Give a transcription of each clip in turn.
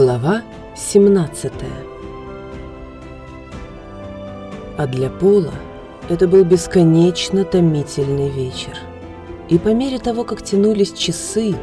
Глава 17 А для Пола это был бесконечно томительный вечер. И по мере того, как тянулись часы,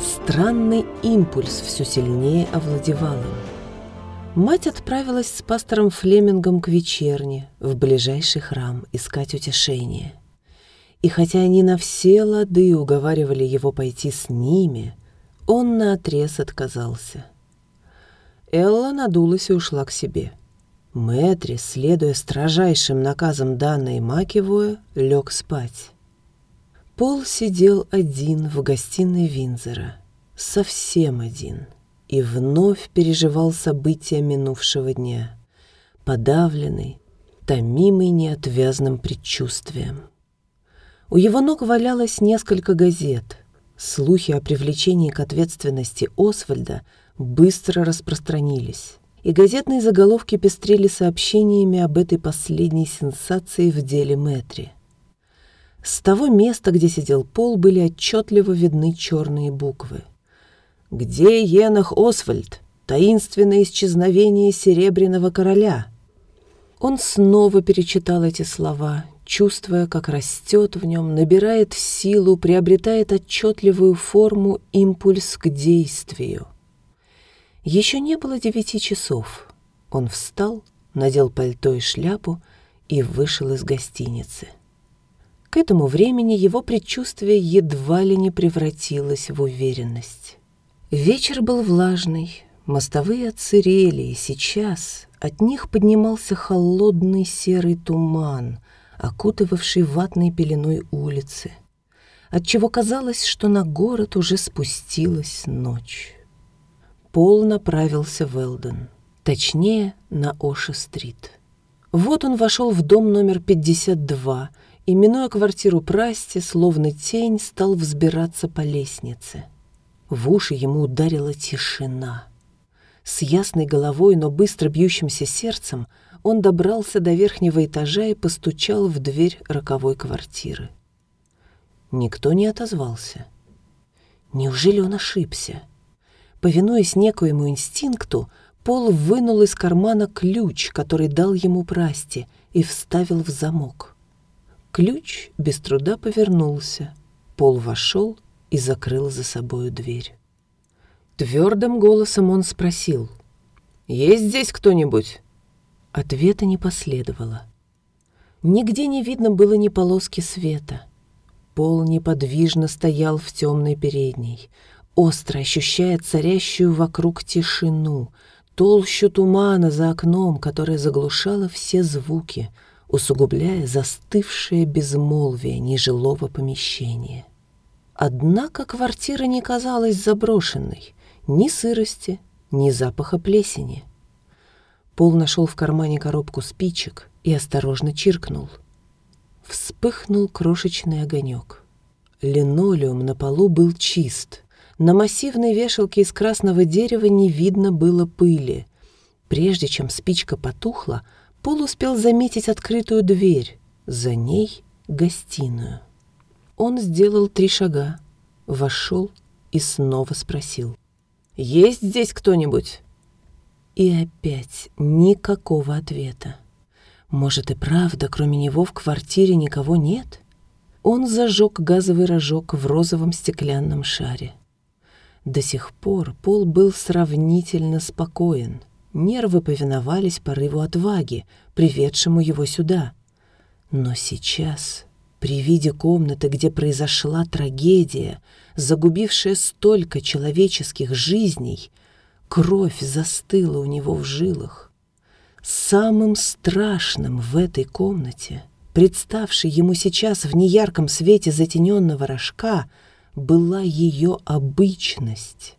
странный импульс все сильнее овладевал им. Мать отправилась с пастором Флемингом к вечерне, в ближайший храм, искать утешение. И хотя они на все лады уговаривали его пойти с ними, он наотрез отказался. Элла надулась и ушла к себе. Мэтри, следуя строжайшим наказам данной Макевоя, лег спать. Пол сидел один в гостиной Винзера, совсем один, и вновь переживал события минувшего дня, подавленный, томимый неотвязным предчувствием. У его ног валялось несколько газет. Слухи о привлечении к ответственности Освальда – быстро распространились, и газетные заголовки пестрели сообщениями об этой последней сенсации в деле Мэтри. С того места, где сидел Пол, были отчетливо видны черные буквы. «Где Енах Освальд? Таинственное исчезновение Серебряного Короля». Он снова перечитал эти слова, чувствуя, как растет в нем, набирает силу, приобретает отчетливую форму импульс к действию. Еще не было девяти часов. Он встал, надел пальто и шляпу и вышел из гостиницы. К этому времени его предчувствие едва ли не превратилось в уверенность. Вечер был влажный, мостовые отсырели, и сейчас от них поднимался холодный серый туман, окутывавший ватной пеленой улицы, отчего казалось, что на город уже спустилась ночь. Пол направился в Элден, точнее, на Оши-стрит. Вот он вошел в дом номер 52 и, минуя квартиру Прасти, словно тень, стал взбираться по лестнице. В уши ему ударила тишина. С ясной головой, но быстро бьющимся сердцем он добрался до верхнего этажа и постучал в дверь роковой квартиры. Никто не отозвался. Неужели он ошибся? Повинуясь некоему инстинкту, Пол вынул из кармана ключ, который дал ему Прасти, и вставил в замок. Ключ без труда повернулся. Пол вошел и закрыл за собою дверь. Твердым голосом он спросил. «Есть здесь кто-нибудь?» Ответа не последовало. Нигде не видно было ни полоски света. Пол неподвижно стоял в темной передней остро ощущая царящую вокруг тишину, толщу тумана за окном, которая заглушала все звуки, усугубляя застывшее безмолвие нежилого помещения. Однако квартира не казалась заброшенной, ни сырости, ни запаха плесени. Пол нашел в кармане коробку спичек и осторожно чиркнул. Вспыхнул крошечный огонек. Линолеум на полу был чист, на массивной вешалке из красного дерева не видно было пыли. Прежде чем спичка потухла, Пол успел заметить открытую дверь. За ней — гостиную. Он сделал три шага, вошел и снова спросил. «Есть здесь кто-нибудь?» И опять никакого ответа. Может и правда, кроме него в квартире никого нет? Он зажег газовый рожок в розовом стеклянном шаре. До сих пор Пол был сравнительно спокоен. Нервы повиновались порыву отваги, приведшему его сюда. Но сейчас, при виде комнаты, где произошла трагедия, загубившая столько человеческих жизней, кровь застыла у него в жилах. Самым страшным в этой комнате, представшей ему сейчас в неярком свете затененного рожка, была ее обычность.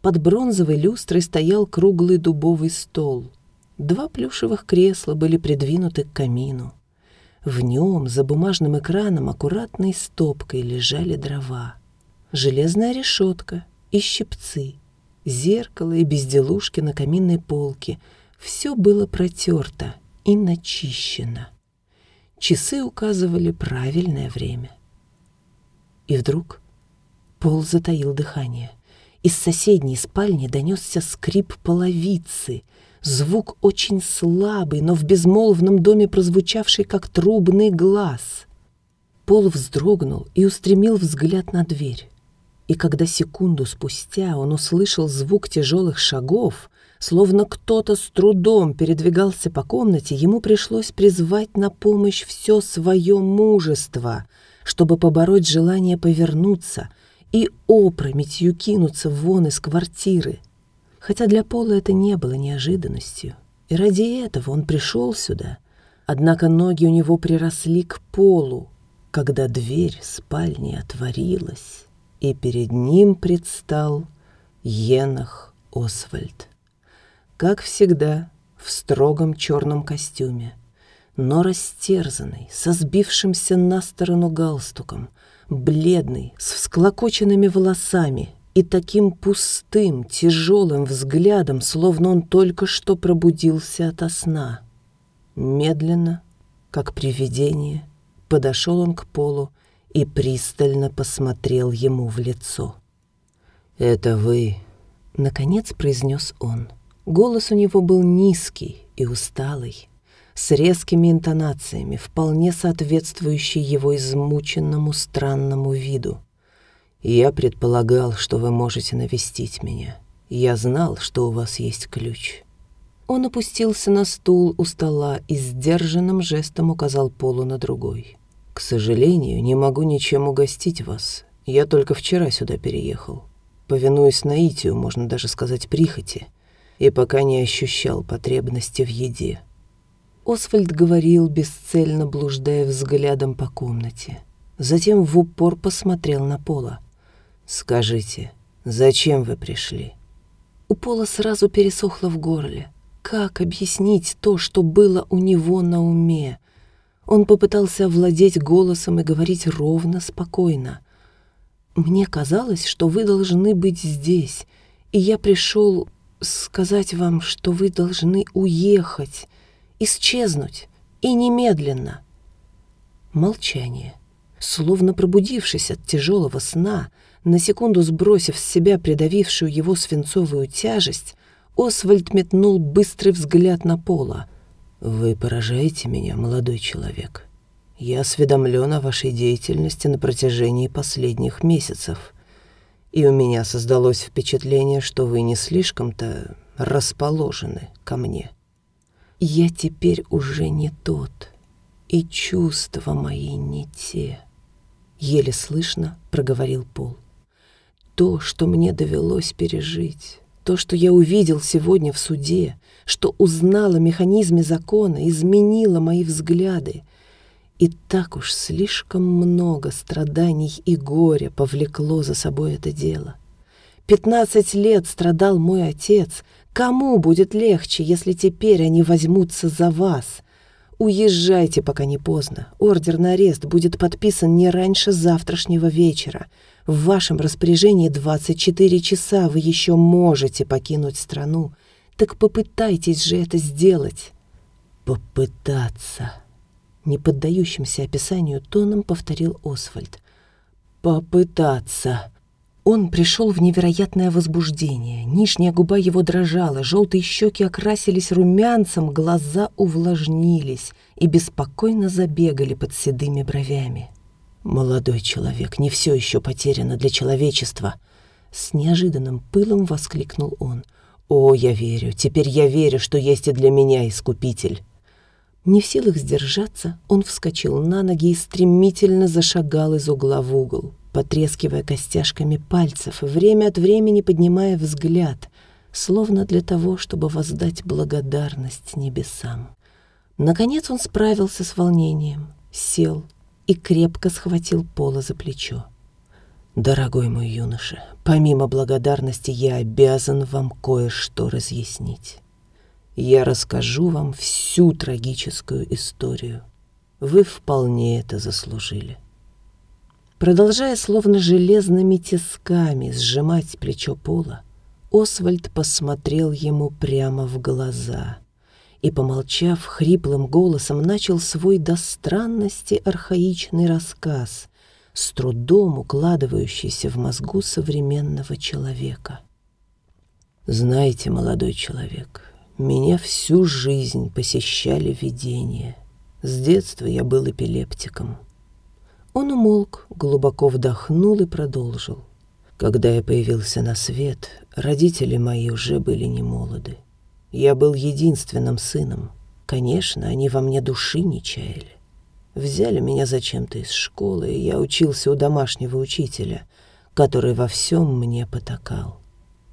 Под бронзовой люстрой стоял круглый дубовый стол. Два плюшевых кресла были придвинуты к камину. В нем за бумажным экраном аккуратной стопкой лежали дрова. Железная решетка и щипцы, зеркало и безделушки на каминной полке. Все было протерто и начищено. Часы указывали правильное время. И вдруг Пол затаил дыхание. Из соседней спальни донесся скрип половицы, звук очень слабый, но в безмолвном доме прозвучавший как трубный глаз. Пол вздрогнул и устремил взгляд на дверь. И когда секунду спустя он услышал звук тяжелых шагов, словно кто-то с трудом передвигался по комнате, ему пришлось призвать на помощь все свое мужество, чтобы побороть желание повернуться и опрометью кинуться вон из квартиры. Хотя для Пола это не было неожиданностью, и ради этого он пришел сюда. Однако ноги у него приросли к полу, когда дверь спальни отворилась и перед ним предстал Енах Освальд. Как всегда, в строгом черном костюме, но растерзанный, со сбившимся на сторону галстуком, бледный, с всклокоченными волосами и таким пустым, тяжелым взглядом, словно он только что пробудился ото сна. Медленно, как привидение, подошел он к полу и пристально посмотрел ему в лицо. «Это вы», — наконец произнес он. Голос у него был низкий и усталый, с резкими интонациями, вполне соответствующий его измученному странному виду. «Я предполагал, что вы можете навестить меня. Я знал, что у вас есть ключ». Он опустился на стул у стола и сдержанным жестом указал Полу на другой. «К сожалению, не могу ничем угостить вас. Я только вчера сюда переехал. Повинуясь наитию, можно даже сказать прихоти, и пока не ощущал потребности в еде». Освальд говорил, бесцельно блуждая взглядом по комнате. Затем в упор посмотрел на Пола. «Скажите, зачем вы пришли?» У Пола сразу пересохло в горле. Как объяснить то, что было у него на уме? Он попытался овладеть голосом и говорить ровно, спокойно. «Мне казалось, что вы должны быть здесь, и я пришел сказать вам, что вы должны уехать, исчезнуть, и немедленно». Молчание. Словно пробудившись от тяжелого сна, на секунду сбросив с себя придавившую его свинцовую тяжесть, Освальд метнул быстрый взгляд на пола — «Вы поражаете меня, молодой человек. Я осведомлен о вашей деятельности на протяжении последних месяцев, и у меня создалось впечатление, что вы не слишком-то расположены ко мне. Я теперь уже не тот, и чувства мои не те», — еле слышно проговорил Пол. «То, что мне довелось пережить, то, что я увидел сегодня в суде, что узнала механизме закона, изменило мои взгляды. И так уж слишком много страданий и горя повлекло за собой это дело. Пятнадцать лет страдал мой отец. Кому будет легче, если теперь они возьмутся за вас? Уезжайте, пока не поздно. Ордер на арест будет подписан не раньше завтрашнего вечера. В вашем распоряжении 24 часа вы еще можете покинуть страну. Так попытайтесь же это сделать. Попытаться. Не поддающимся описанию тоном повторил Освальд. Попытаться. Он пришел в невероятное возбуждение. Нижняя губа его дрожала, желтые щеки окрасились румянцем, глаза увлажнились и беспокойно забегали под седыми бровями. «Молодой человек, не все еще потеряно для человечества!» С неожиданным пылом воскликнул он — «О, я верю, теперь я верю, что есть и для меня Искупитель». Не в силах сдержаться, он вскочил на ноги и стремительно зашагал из угла в угол, потрескивая костяшками пальцев, время от времени поднимая взгляд, словно для того, чтобы воздать благодарность небесам. Наконец он справился с волнением, сел и крепко схватил Пола за плечо. «Дорогой мой юноша, помимо благодарности я обязан вам кое-что разъяснить. Я расскажу вам всю трагическую историю. Вы вполне это заслужили». Продолжая словно железными тисками сжимать плечо Пола, Освальд посмотрел ему прямо в глаза и, помолчав хриплым голосом, начал свой до странности архаичный рассказ — с трудом укладывающийся в мозгу современного человека. «Знаете, молодой человек, меня всю жизнь посещали видения. С детства я был эпилептиком». Он умолк, глубоко вдохнул и продолжил. Когда я появился на свет, родители мои уже были не молоды. Я был единственным сыном. Конечно, они во мне души не чаяли. Взяли меня зачем-то из школы, и я учился у домашнего учителя, который во всем мне потакал.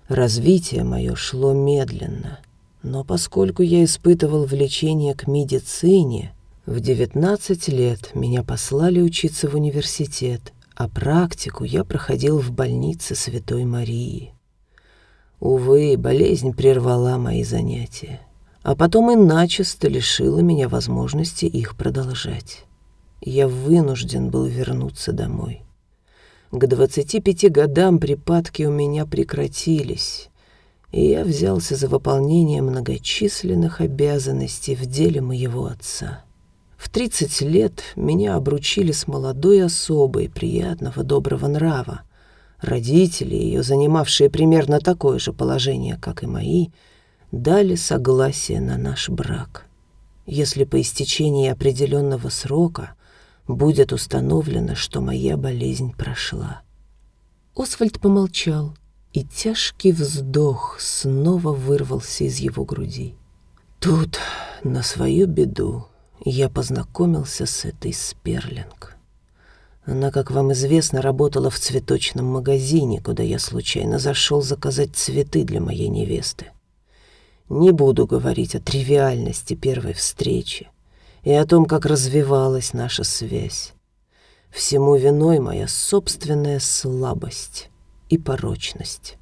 Развитие мое шло медленно, но поскольку я испытывал влечение к медицине, в 19 лет меня послали учиться в университет, а практику я проходил в больнице Святой Марии. Увы, болезнь прервала мои занятия, а потом и начисто лишила меня возможности их продолжать. Я вынужден был вернуться домой. К 25 годам припадки у меня прекратились, и я взялся за выполнение многочисленных обязанностей в деле моего отца. В 30 лет меня обручили с молодой особой приятного доброго нрава. Родители ее, занимавшие примерно такое же положение, как и мои, дали согласие на наш брак. Если по истечении определенного срока будет установлено, что моя болезнь прошла. Освальд помолчал, и тяжкий вздох снова вырвался из его груди. Тут, на свою беду, я познакомился с этой Сперлинг. Она, как вам известно, работала в цветочном магазине, куда я случайно зашел заказать цветы для моей невесты. Не буду говорить о тривиальности первой встречи и о том, как развивалась наша связь. Всему виной моя собственная слабость и порочность.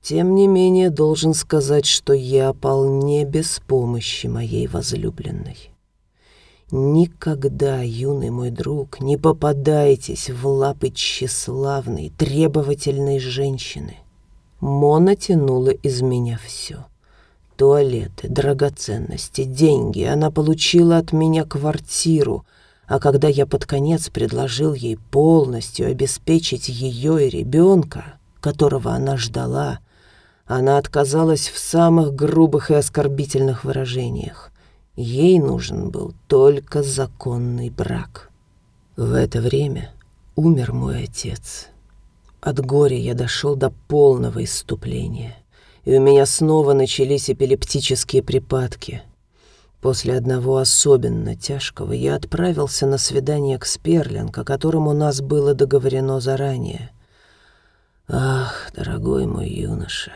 Тем не менее, должен сказать, что я пал не без помощи моей возлюбленной. Никогда, юный мой друг, не попадайтесь в лапы тщеславной, требовательной женщины. Мона тянула из меня все. Туалеты, драгоценности, деньги. Она получила от меня квартиру, а когда я под конец предложил ей полностью обеспечить ее и ребенка, которого она ждала, она отказалась в самых грубых и оскорбительных выражениях. Ей нужен был только законный брак. В это время умер мой отец. От горя я дошел до полного иступления, и у меня снова начались эпилептические припадки. После одного особенно тяжкого я отправился на свидание к Сперлинг, о котором у нас было договорено заранее. Ах, дорогой мой юноша,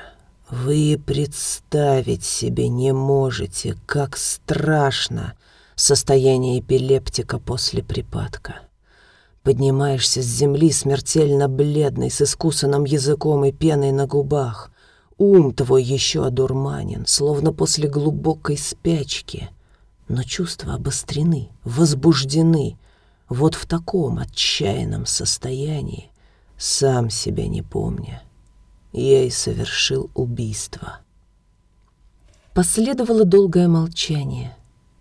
вы представить себе не можете, как страшно состояние эпилептика после припадка. Поднимаешься с земли смертельно бледный, с искусанным языком и пеной на губах. Ум твой еще одурманен, словно после глубокой спячки. Но чувства обострены, возбуждены. Вот в таком отчаянном состоянии, сам себя не помня я и совершил убийство. Последовало долгое молчание.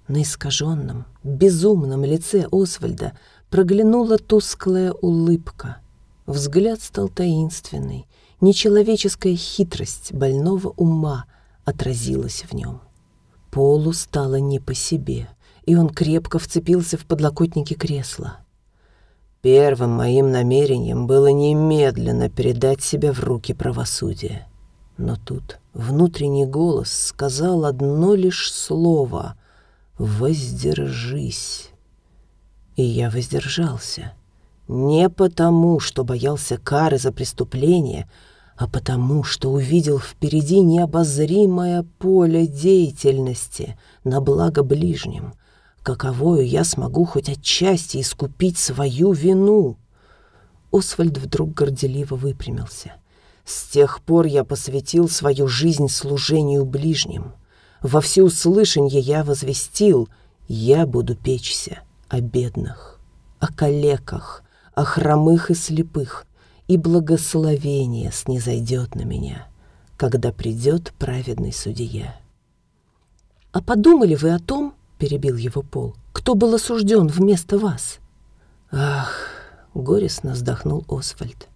На искаженном, безумном лице Освальда проглянула тусклая улыбка. Взгляд стал таинственный, нечеловеческая хитрость больного ума отразилась в нем. Полу стало не по себе, и он крепко вцепился в подлокотники кресла. Первым моим намерением было немедленно передать себя в руки правосудия. Но тут внутренний голос сказал одно лишь слово «Воздержись». И я воздержался. Не потому, что боялся кары за преступление, а потому, что увидел впереди необозримое поле деятельности на благо ближним, каковою я смогу хоть отчасти искупить свою вину. Освальд вдруг горделиво выпрямился. С тех пор я посвятил свою жизнь служению ближним. Во всеуслышанье я возвестил, я буду печься о бедных, о калеках, о хромых и слепых, и благословение снизойдет на меня, когда придет праведный судья. А подумали вы о том, перебил его Пол. «Кто был осужден вместо вас?» «Ах, Горестно вздохнул Освальд.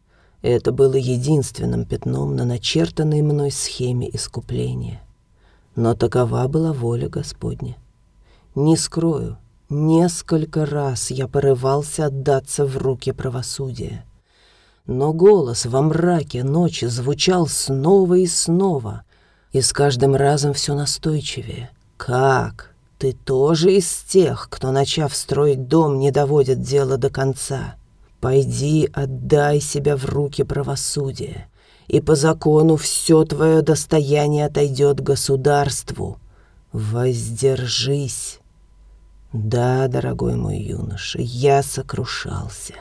Это было единственным пятном на начертанной мной схеме искупления. Но такова была воля Господня. Не скрою, несколько раз я порывался отдаться в руки правосудия. Но голос во мраке ночи звучал снова и снова, и с каждым разом все настойчивее. «Как? Ты тоже из тех, кто, начав строить дом, не доводит дело до конца? Пойди, отдай себя в руки правосудия, и по закону все твое достояние отойдет государству. Воздержись». Да, дорогой мой юноша, я сокрушался.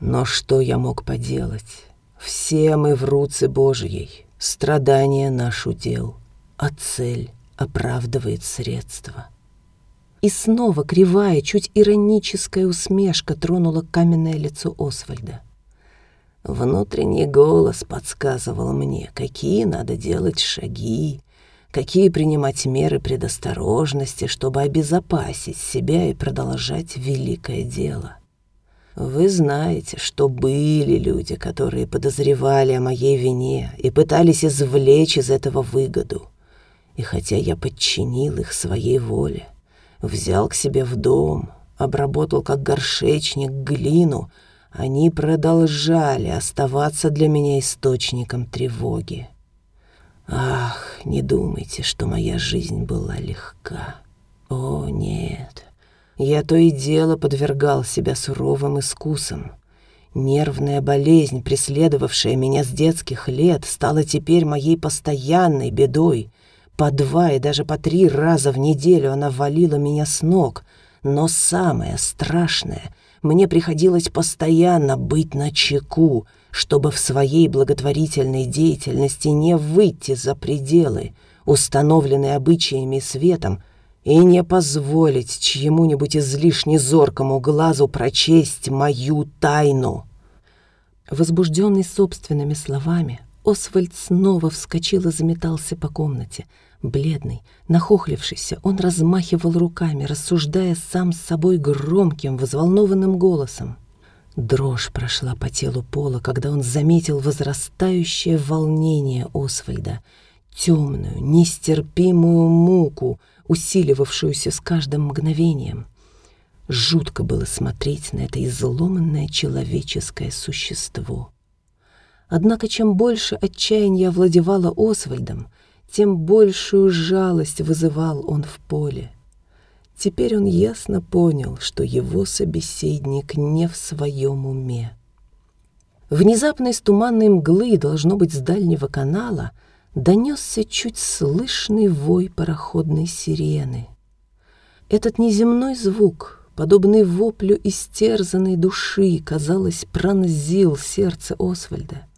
Но что я мог поделать? Все мы в руце Божьей, страдания наш удел, а цель оправдывает средства. И снова кривая, чуть ироническая усмешка тронула каменное лицо Освальда. Внутренний голос подсказывал мне, какие надо делать шаги, какие принимать меры предосторожности, чтобы обезопасить себя и продолжать великое дело. Вы знаете, что были люди, которые подозревали о моей вине и пытались извлечь из этого выгоду. И хотя я подчинил их своей воле, взял к себе в дом, обработал как горшечник глину, они продолжали оставаться для меня источником тревоги. Ах, не думайте, что моя жизнь была легка. О, нет. Я то и дело подвергал себя суровым искусам. Нервная болезнь, преследовавшая меня с детских лет, стала теперь моей постоянной бедой. По два и даже по три раза в неделю она валила меня с ног. Но самое страшное, мне приходилось постоянно быть на чеку, чтобы в своей благотворительной деятельности не выйти за пределы, установленные обычаями и светом, и не позволить чьему-нибудь излишне зоркому глазу прочесть мою тайну. Возбужденный собственными словами, Освальд снова вскочил и заметался по комнате. Бледный, нахохлившийся, он размахивал руками, рассуждая сам с собой громким, взволнованным голосом. Дрожь прошла по телу Пола, когда он заметил возрастающее волнение Освальда, темную, нестерпимую муку, усиливавшуюся с каждым мгновением. Жутко было смотреть на это изломанное человеческое существо. Однако чем больше отчаяния овладевало Освальдом, тем большую жалость вызывал он в поле. Теперь он ясно понял, что его собеседник не в своем уме. Внезапно из туманной мглы, должно быть, с дальнего канала, донесся чуть слышный вой пароходной сирены. Этот неземной звук, подобный воплю истерзанной души, казалось, пронзил сердце Освальда.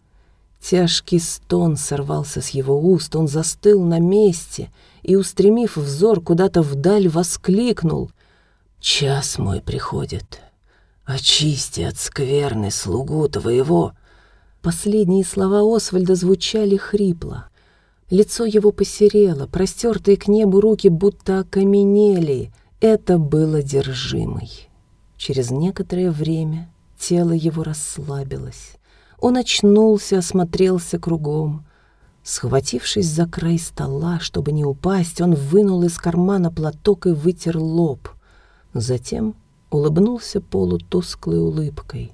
Тяжкий стон сорвался с его уст, он застыл на месте и, устремив взор куда-то вдаль, воскликнул. «Час мой приходит. Очисти от скверны слугу твоего». Последние слова Освальда звучали хрипло. Лицо его посерело, простертые к небу руки будто окаменели. Это было держимой. Через некоторое время тело его расслабилось. Он очнулся, осмотрелся кругом. Схватившись за край стола, чтобы не упасть, он вынул из кармана платок и вытер лоб. Затем улыбнулся Полу тусклой улыбкой.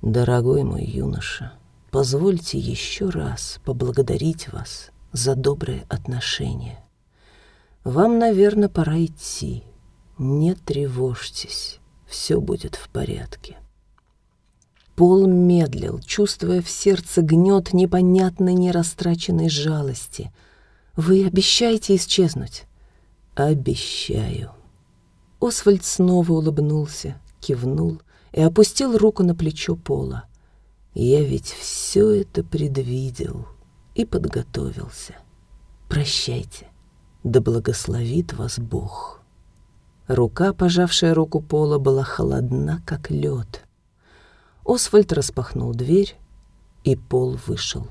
«Дорогой мой юноша, позвольте еще раз поблагодарить вас за добрые отношения. Вам, наверное, пора идти. Не тревожьтесь, все будет в порядке». Пол медлил, чувствуя в сердце гнет непонятной нерастраченной жалости. «Вы обещаете исчезнуть?» «Обещаю». Освальд снова улыбнулся, кивнул и опустил руку на плечо Пола. «Я ведь все это предвидел и подготовился. Прощайте, да благословит вас Бог». Рука, пожавшая руку Пола, была холодна, как лед. Освальд распахнул дверь, и Пол вышел.